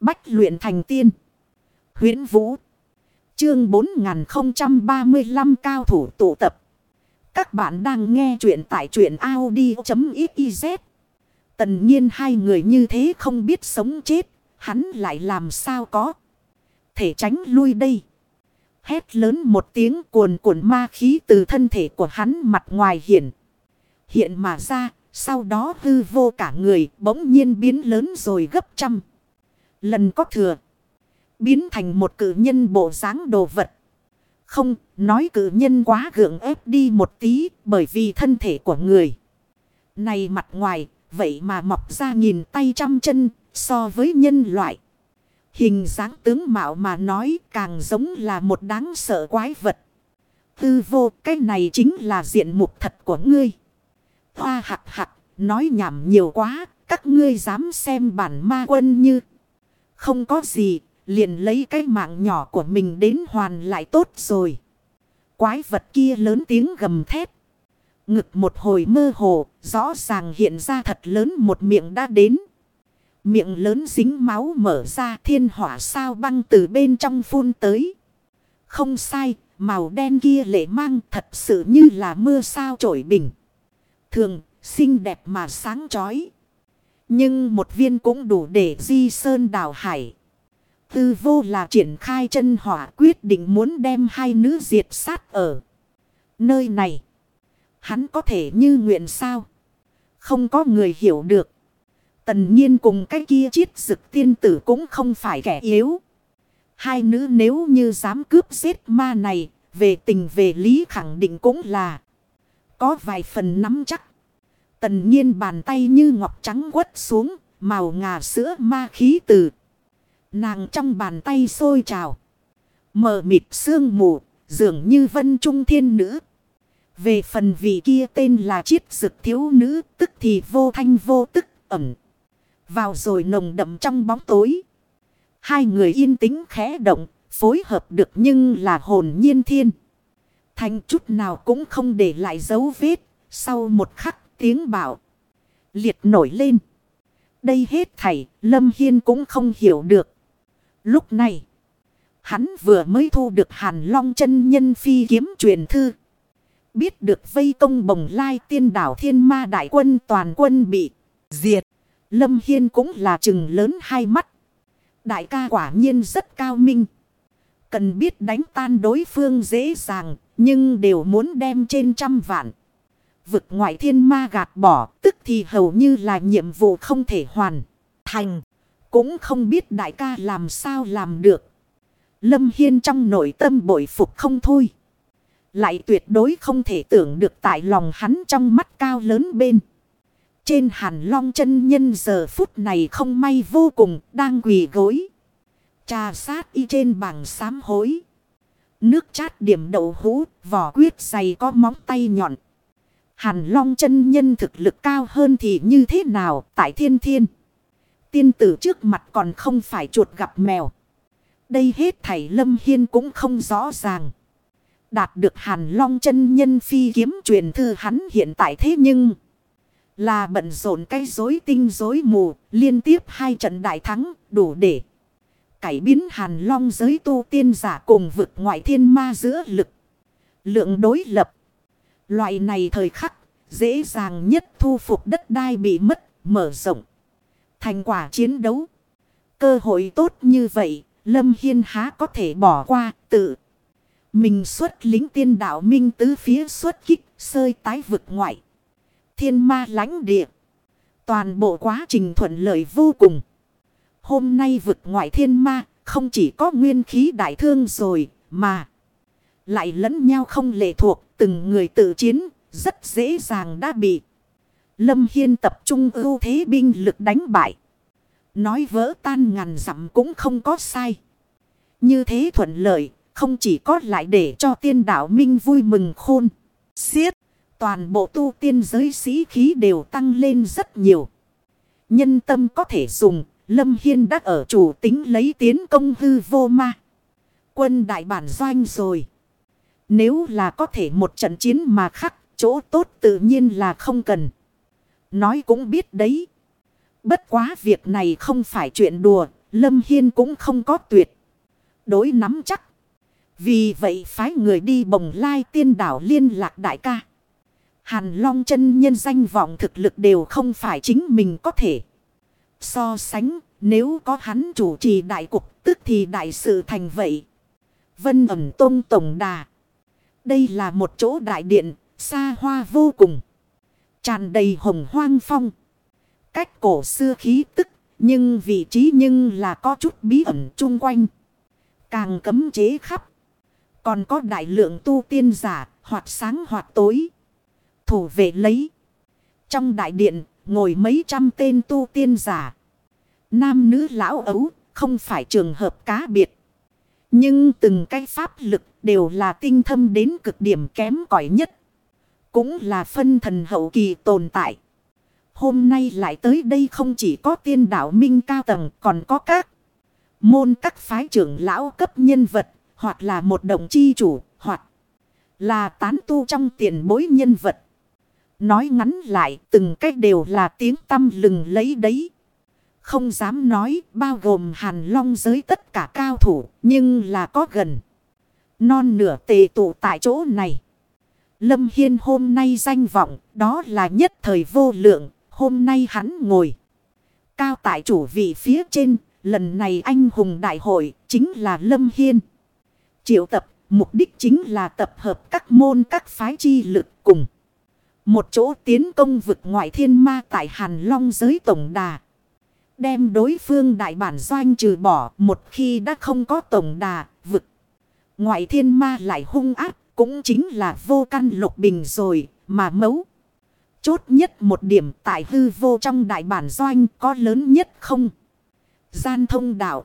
Bách luyện thành tiên. huyễn Vũ. Chương 4035 cao thủ tụ tập. Các bạn đang nghe truyện tại truyện Audi.xyz. Tần nhiên hai người như thế không biết sống chết. Hắn lại làm sao có. Thể tránh lui đây. Hét lớn một tiếng cuồn cuộn ma khí từ thân thể của hắn mặt ngoài hiện. Hiện mà ra. Sau đó hư vô cả người bỗng nhiên biến lớn rồi gấp trăm. Lần có thừa. Biến thành một cử nhân bộ dáng đồ vật. Không, nói cử nhân quá gượng ép đi một tí bởi vì thân thể của người. Này mặt ngoài, vậy mà mọc ra nhìn tay trăm chân so với nhân loại. Hình dáng tướng mạo mà nói càng giống là một đáng sợ quái vật. Tư vô cái này chính là diện mục thật của ngươi. Hoa hạc hạc nói nhảm nhiều quá, các ngươi dám xem bản ma quân như. Không có gì, liền lấy cái mạng nhỏ của mình đến hoàn lại tốt rồi. Quái vật kia lớn tiếng gầm thét. Ngực một hồi mơ hồ, rõ ràng hiện ra thật lớn một miệng đã đến. Miệng lớn dính máu mở ra thiên hỏa sao băng từ bên trong phun tới. Không sai, màu đen kia lệ mang thật sự như là mưa sao trổi bình. Thường, xinh đẹp mà sáng chói. Nhưng một viên cũng đủ để di sơn đào hải. Tư vô là triển khai chân hỏa quyết định muốn đem hai nữ diệt sát ở nơi này. Hắn có thể như nguyện sao? Không có người hiểu được. Tần nhiên cùng cái kia chiết dực tiên tử cũng không phải kẻ yếu. Hai nữ nếu như dám cướp giết ma này, về tình về lý khẳng định cũng là có vài phần nắm chắc. Tần nhiên bàn tay như ngọc trắng quất xuống, màu ngà sữa ma khí từ. Nàng trong bàn tay sôi trào. Mờ mịt sương mù, dường như vân trung thiên nữ. Về phần vị kia tên là chiết dực thiếu nữ, tức thì vô thanh vô tức ẩm. Vào rồi nồng đậm trong bóng tối. Hai người yên tĩnh khẽ động, phối hợp được nhưng là hồn nhiên thiên. Thành chút nào cũng không để lại dấu vết. Sau một khắc tiếng bảo. Liệt nổi lên. Đây hết thảy, Lâm Hiên cũng không hiểu được. Lúc này, hắn vừa mới thu được Hàn Long chân nhân phi kiếm truyền thư. Biết được vây công bồng lai tiên đảo thiên ma đại quân toàn quân bị diệt. Lâm Hiên cũng là chừng lớn hai mắt. Đại ca quả nhiên rất cao minh. Cần biết đánh tan đối phương dễ dàng, nhưng đều muốn đem trên trăm vạn. Vực ngoại thiên ma gạt bỏ, tức thì hầu như là nhiệm vụ không thể hoàn thành. Cũng không biết đại ca làm sao làm được. Lâm Hiên trong nội tâm bội phục không thôi. Lại tuyệt đối không thể tưởng được tại lòng hắn trong mắt cao lớn bên. Trên hàn long chân nhân giờ phút này không may vô cùng đang quỳ gối. Trà sát y trên bảng sám hối. Nước chát điểm đậu hũ, vỏ quyết dày có móng tay nhọn. Hàn long chân nhân thực lực cao hơn thì như thế nào tại thiên thiên. Tiên tử trước mặt còn không phải chuột gặp mèo. Đây hết thảy lâm hiên cũng không rõ ràng. Đạt được hàn long chân nhân phi kiếm truyền thư hắn hiện tại thế nhưng... Là bận rộn cây rối tinh rối mù, liên tiếp hai trận đại thắng, đủ để cải biến hàn long giới tu tiên giả cùng vực ngoại thiên ma giữa lực. Lượng đối lập. Loại này thời khắc, dễ dàng nhất thu phục đất đai bị mất, mở rộng. Thành quả chiến đấu. Cơ hội tốt như vậy, Lâm Hiên há có thể bỏ qua tự. Mình xuất lính tiên đạo minh tứ phía xuất kích, sơi tái vực ngoại thiên ma lãnh địa. Toàn bộ quá trình thuận lợi vô cùng. Hôm nay vực ngoại thiên ma không chỉ có nguyên khí đại thương rồi mà lại lẫn nhau không lệ thuộc từng người tự chiến rất dễ dàng đã bị Lâm Hiên tập trung ưu thế binh lực đánh bại. Nói vỡ tan ngàn dặm cũng không có sai. Như thế thuận lợi không chỉ có lại để cho tiên đạo minh vui mừng khôn. Xiết. Toàn bộ tu tiên giới sĩ khí đều tăng lên rất nhiều. Nhân tâm có thể dùng, Lâm Hiên đã ở chủ tính lấy tiến công hư vô ma. Quân đại bản doanh rồi. Nếu là có thể một trận chiến mà khắc, chỗ tốt tự nhiên là không cần. Nói cũng biết đấy. Bất quá việc này không phải chuyện đùa, Lâm Hiên cũng không có tuyệt. Đối nắm chắc. Vì vậy phái người đi bồng lai tiên đảo liên lạc đại ca. Hàn Long chân nhân danh vọng thực lực đều không phải chính mình có thể. So sánh nếu có hắn chủ trì đại cục tức thì đại sự thành vậy. Vân ẩm tôn tổng đà. Đây là một chỗ đại điện, xa hoa vô cùng. Tràn đầy hồng hoang phong. Cách cổ xưa khí tức, nhưng vị trí nhưng là có chút bí ẩn chung quanh. Càng cấm chế khắp. Còn có đại lượng tu tiên giả, hoặc sáng hoặc tối. Thủ vệ lấy. Trong đại điện, ngồi mấy trăm tên tu tiên giả. Nam nữ lão ấu, không phải trường hợp cá biệt. Nhưng từng cái pháp lực đều là tinh thâm đến cực điểm kém cỏi nhất. Cũng là phân thần hậu kỳ tồn tại. Hôm nay lại tới đây không chỉ có tiên đạo minh cao tầng còn có các môn các phái trưởng lão cấp nhân vật, hoặc là một đồng chi chủ, hoặc là tán tu trong tiền bối nhân vật. Nói ngắn lại, từng cách đều là tiếng tâm lừng lấy đấy. Không dám nói bao gồm hàn long giới tất cả cao thủ, nhưng là có gần. Non nửa tề tụ tại chỗ này. Lâm Hiên hôm nay danh vọng, đó là nhất thời vô lượng. Hôm nay hắn ngồi cao tại chủ vị phía trên. Lần này anh hùng đại hội chính là Lâm Hiên. Triệu tập, mục đích chính là tập hợp các môn các phái chi lực cùng. Một chỗ tiến công vực ngoại thiên ma tại Hàn Long giới tổng đà. Đem đối phương đại bản doanh trừ bỏ một khi đã không có tổng đà, vực. Ngoại thiên ma lại hung ác, cũng chính là vô căn lục bình rồi, mà mấu. Chốt nhất một điểm tại hư vô trong đại bản doanh có lớn nhất không? Gian thông đạo.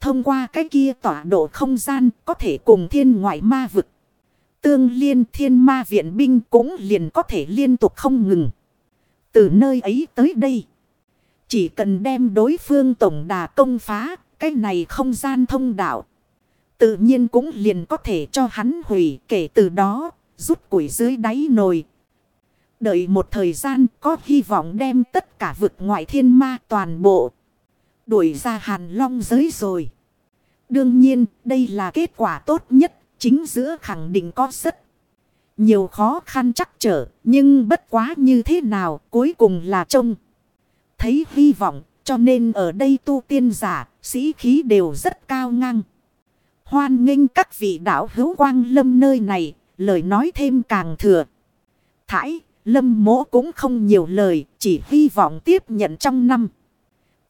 Thông qua cái kia tỏa độ không gian có thể cùng thiên ngoại ma vực. Tương liên thiên ma viện binh cũng liền có thể liên tục không ngừng. Từ nơi ấy tới đây. Chỉ cần đem đối phương tổng đà công phá. Cái này không gian thông đạo. Tự nhiên cũng liền có thể cho hắn hủy kể từ đó. Rút củi dưới đáy nồi. Đợi một thời gian, có hy vọng đem tất cả vực ngoại thiên ma toàn bộ. Đuổi ra hàn long giới rồi. Đương nhiên, đây là kết quả tốt nhất. Chính giữa khẳng định có rất nhiều khó khăn chắc trở. Nhưng bất quá như thế nào, cuối cùng là trông. Thấy hy vọng cho nên ở đây tu tiên giả, sĩ khí đều rất cao ngang. Hoan nghênh các vị đạo hữu quang lâm nơi này, lời nói thêm càng thừa. Thải, lâm mỗ cũng không nhiều lời, chỉ hy vọng tiếp nhận trong năm.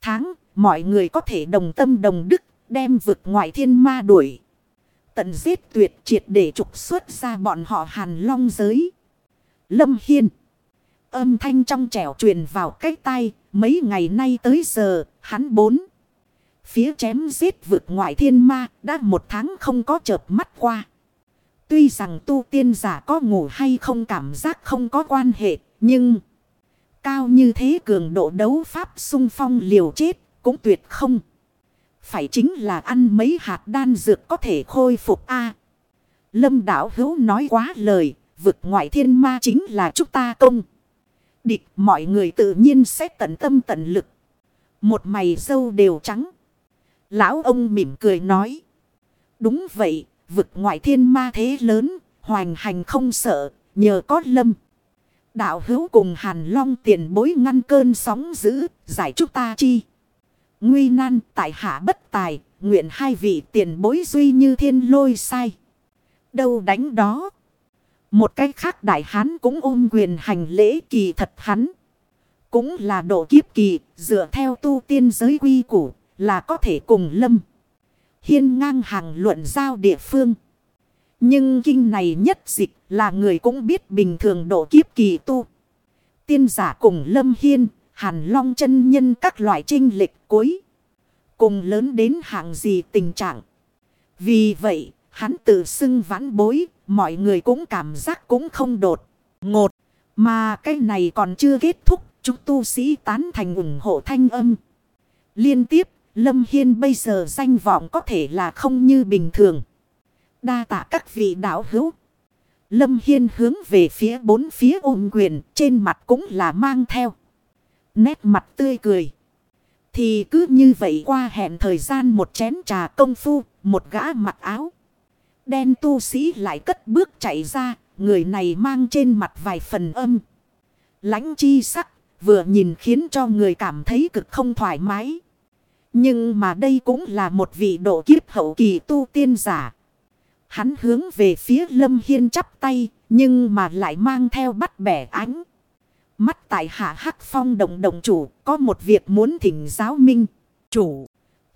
Tháng, mọi người có thể đồng tâm đồng đức, đem vực ngoại thiên ma đuổi. Tận giết tuyệt triệt để trục xuất ra bọn họ hàn long giới. Lâm Hiên. Âm thanh trong trẻo truyền vào cái tay, mấy ngày nay tới giờ, hắn bốn. Phía chém giết vực ngoại thiên ma, đã một tháng không có chợp mắt qua. Tuy rằng tu tiên giả có ngủ hay không cảm giác không có quan hệ, nhưng cao như thế cường độ đấu pháp sung phong liều chết cũng tuyệt không. Phải chính là ăn mấy hạt đan dược có thể khôi phục a Lâm đảo hữu nói quá lời, vực ngoại thiên ma chính là chúng ta công địch mọi người tự nhiên sẽ tận tâm tận lực. Một mày dâu đều trắng. Lão ông mỉm cười nói. Đúng vậy, vực ngoại thiên ma thế lớn, hoành hành không sợ, nhờ có lâm. Đạo hữu cùng hàn long tiền bối ngăn cơn sóng dữ, giải chúng ta chi. Nguy nan tại hạ bất tài, nguyện hai vị tiền bối duy như thiên lôi sai. Đâu đánh đó. Một cách khác đại hán cũng ôm quyền hành lễ kỳ thật hắn. Cũng là độ kiếp kỳ, dựa theo tu tiên giới quy củ, là có thể cùng lâm. Hiên ngang hàng luận giao địa phương. Nhưng kinh này nhất dịch là người cũng biết bình thường độ kiếp kỳ tu. Tiên giả cùng lâm hiên, hàn long chân nhân các loại trinh lịch cuối. Cùng lớn đến hạng gì tình trạng. Vì vậy, hắn tự xưng vãn bối, mọi người cũng cảm giác cũng không đột, ngột. Mà cái này còn chưa kết thúc, chúng tu sĩ tán thành ủng hộ thanh âm. Liên tiếp, Lâm Hiên bây giờ danh vọng có thể là không như bình thường. Đa tạ các vị đạo hữu. Lâm Hiên hướng về phía bốn phía ôm quyền, trên mặt cũng là mang theo. Nét mặt tươi cười. Thì cứ như vậy qua hẹn thời gian một chén trà công phu, một gã mặc áo. Đen tu sĩ lại cất bước chạy ra, người này mang trên mặt vài phần âm. lãnh chi sắc, vừa nhìn khiến cho người cảm thấy cực không thoải mái. Nhưng mà đây cũng là một vị độ kiếp hậu kỳ tu tiên giả. Hắn hướng về phía Lâm Hiên chắp tay, nhưng mà lại mang theo bắt bẻ ánh. Mắt tại hạ hắc phong động động chủ, có một việc muốn thỉnh giáo minh. Chủ,